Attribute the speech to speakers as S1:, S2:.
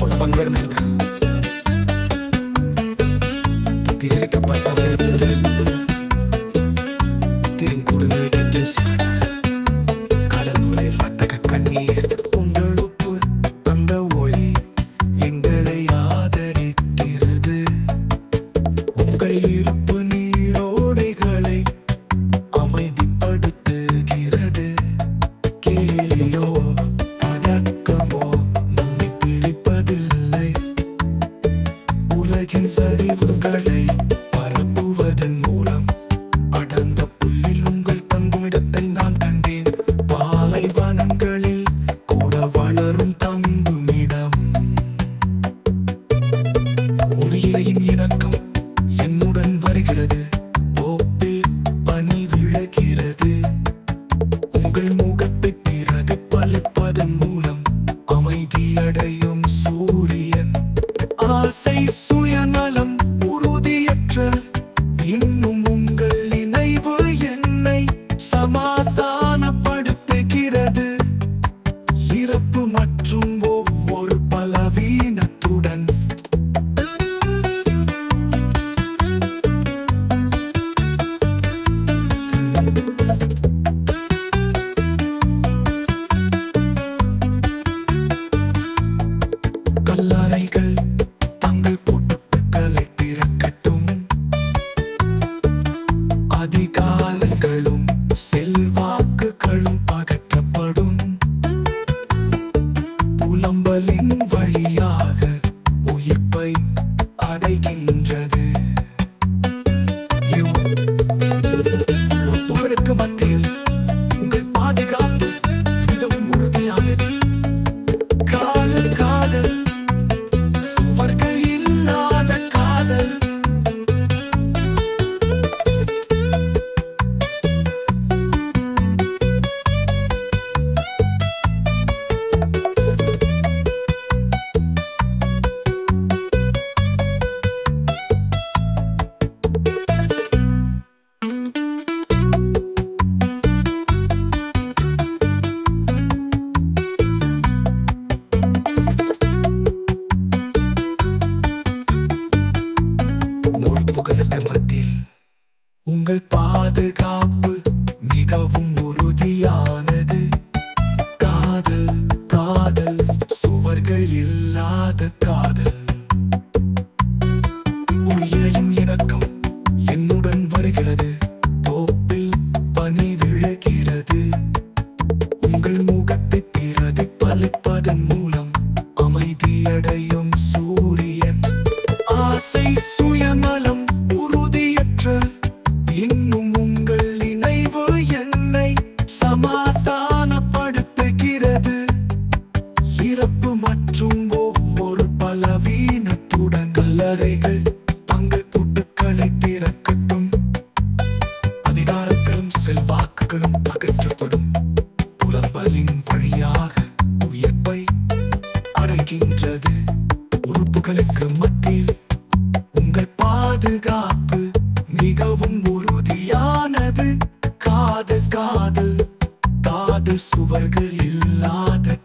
S1: Orang vermen. Tiene que de Tienen curva de que te விழுகிறது. வருகிறது பனி விழுகிறது. உங்கள் முகத்தை பிறகு பலிப்பதன் மூலம் அமைதியடையும் சூரியன். ஆசை சுயநலம் உறுதியற்ற இன்னும் உங்கள் நினைவு என்னை சமாதானப்படுத்துகிறது. இறப்பு மற்றும் ஒவ்வொரு கல்லறைகள் தங்கள் பூட்டுக்களை திறக்கட்டும் அதிகாரங்களும் செல்வாக்குகளும் அகற்றப்படும். புலம்பலின் உங்கள் பாதுகாப்பு மிகவும் உறுதியான பிறப்பு மற்றும் ஒவ்வொரு பலவீனத்துடன் கல்லறைகள் தங்கள் கூட்டுக்களை திறக்கட்டும். அதிகாரங்களும் செல்வாக்குகளும் அகற்றப்படும். புலம்பலின் வழியாக உயிர்ப்பை அடைகின்றது. உறுப்புகளுக்கு மத்தியில் உங்கள் பாதுகாப்பு மிகவும் உறுதியானது. காது காதல் காதல் சுவர்கள் இல்லாத